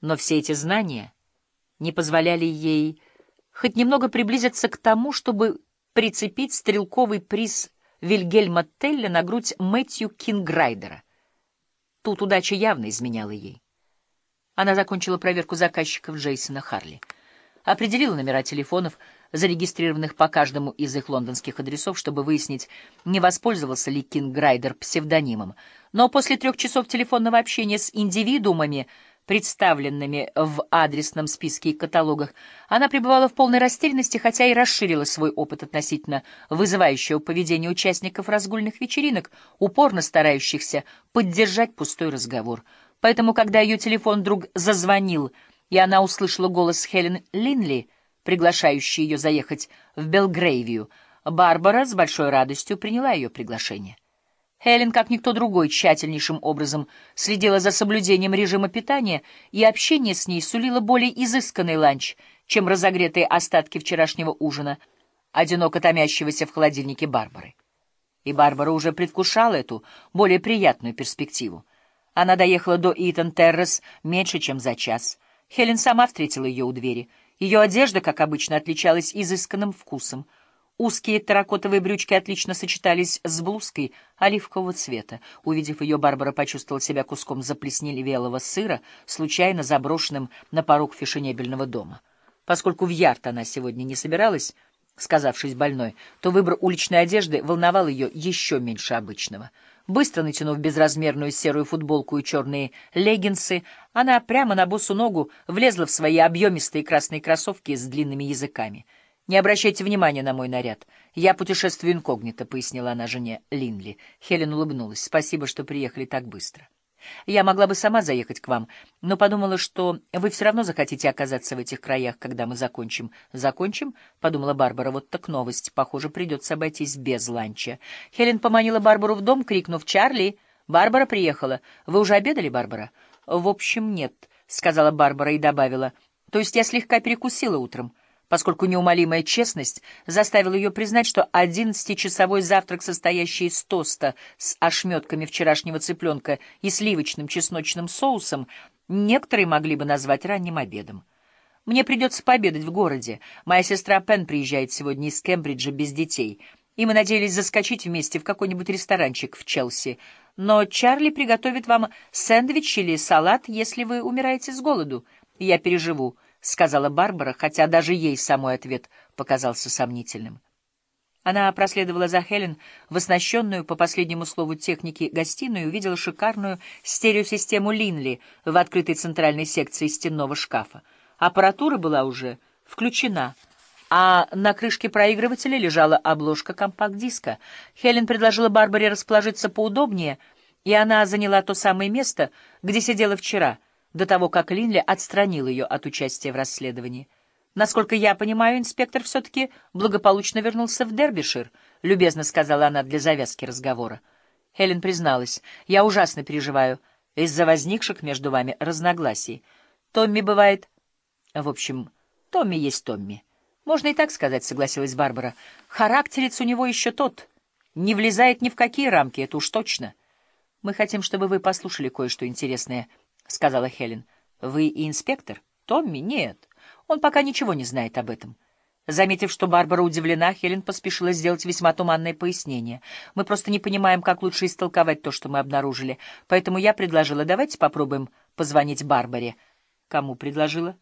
Но все эти знания не позволяли ей хоть немного приблизиться к тому, чтобы прицепить стрелковый приз Вильгельма Телля на грудь Мэтью Кинграйдера. Тут удача явно изменяла ей. Она закончила проверку заказчиков Джейсона Харли. Определила номера телефонов, зарегистрированных по каждому из их лондонских адресов, чтобы выяснить, не воспользовался ли Кинграйдер псевдонимом. Но после трех часов телефонного общения с индивидуумами, представленными в адресном списке и каталогах, она пребывала в полной растерянности, хотя и расширила свой опыт относительно вызывающего поведения участников разгульных вечеринок, упорно старающихся поддержать пустой разговор. Поэтому, когда ее телефон вдруг зазвонил, и она услышала голос Хелен Линли, приглашающий ее заехать в Белгрейвию, Барбара с большой радостью приняла ее приглашение. Хелен, как никто другой, тщательнейшим образом следила за соблюдением режима питания, и общение с ней сулило более изысканный ланч, чем разогретые остатки вчерашнего ужина, одиноко томящегося в холодильнике Барбары. И Барбара уже предвкушала эту более приятную перспективу. Она доехала до Итан Террас меньше, чем за час. Хелен сама встретила ее у двери. Ее одежда, как обычно, отличалась изысканным вкусом — Узкие терракотовые брючки отлично сочетались с блузкой оливкового цвета. Увидев ее, Барбара почувствовала себя куском заплесневелого сыра, случайно заброшенным на порог фешенебельного дома. Поскольку в ярд она сегодня не собиралась, сказавшись больной, то выбор уличной одежды волновал ее еще меньше обычного. Быстро натянув безразмерную серую футболку и черные леггинсы, она прямо на босу ногу влезла в свои объемистые красные кроссовки с длинными языками — «Не обращайте внимания на мой наряд. Я путешествую инкогнито», — пояснила она жене Линли. Хелен улыбнулась. «Спасибо, что приехали так быстро. Я могла бы сама заехать к вам, но подумала, что вы все равно захотите оказаться в этих краях, когда мы закончим». «Закончим?» — подумала Барбара. «Вот так новость. Похоже, придется обойтись без ланча». Хелен поманила Барбару в дом, крикнув «Чарли!» «Барбара приехала. Вы уже обедали, Барбара?» «В общем, нет», — сказала Барбара и добавила. «То есть я слегка перекусила утром» поскольку неумолимая честность заставила ее признать, что одиннадцатичасовой завтрак, состоящий из тоста с ошметками вчерашнего цыпленка и сливочным чесночным соусом, некоторые могли бы назвать ранним обедом. «Мне придется пообедать в городе. Моя сестра Пен приезжает сегодня из Кембриджа без детей, и мы надеялись заскочить вместе в какой-нибудь ресторанчик в Челси. Но Чарли приготовит вам сэндвич или салат, если вы умираете с голоду. Я переживу». — сказала Барбара, хотя даже ей самой ответ показался сомнительным. Она проследовала за Хелен в оснащенную, по последнему слову техники, гостиную и увидела шикарную стереосистему Линли в открытой центральной секции стенного шкафа. Аппаратура была уже включена, а на крышке проигрывателя лежала обложка компакт-диска. Хелен предложила Барбаре расположиться поудобнее, и она заняла то самое место, где сидела вчера — до того, как Линли отстранил ее от участия в расследовании. «Насколько я понимаю, инспектор все-таки благополучно вернулся в Дербишир», — любезно сказала она для завязки разговора. Хелен призналась, «Я ужасно переживаю из-за возникших между вами разногласий. Томми бывает...» «В общем, Томми есть Томми». «Можно и так сказать», — согласилась Барбара. «Характерец у него еще тот. Не влезает ни в какие рамки, это уж точно. Мы хотим, чтобы вы послушали кое-что интересное» — сказала Хелен. — Вы и инспектор? — Томми? Нет. Он пока ничего не знает об этом. Заметив, что Барбара удивлена, Хелен поспешила сделать весьма туманное пояснение. Мы просто не понимаем, как лучше истолковать то, что мы обнаружили. Поэтому я предложила, давайте попробуем позвонить Барбаре. — Кому предложила?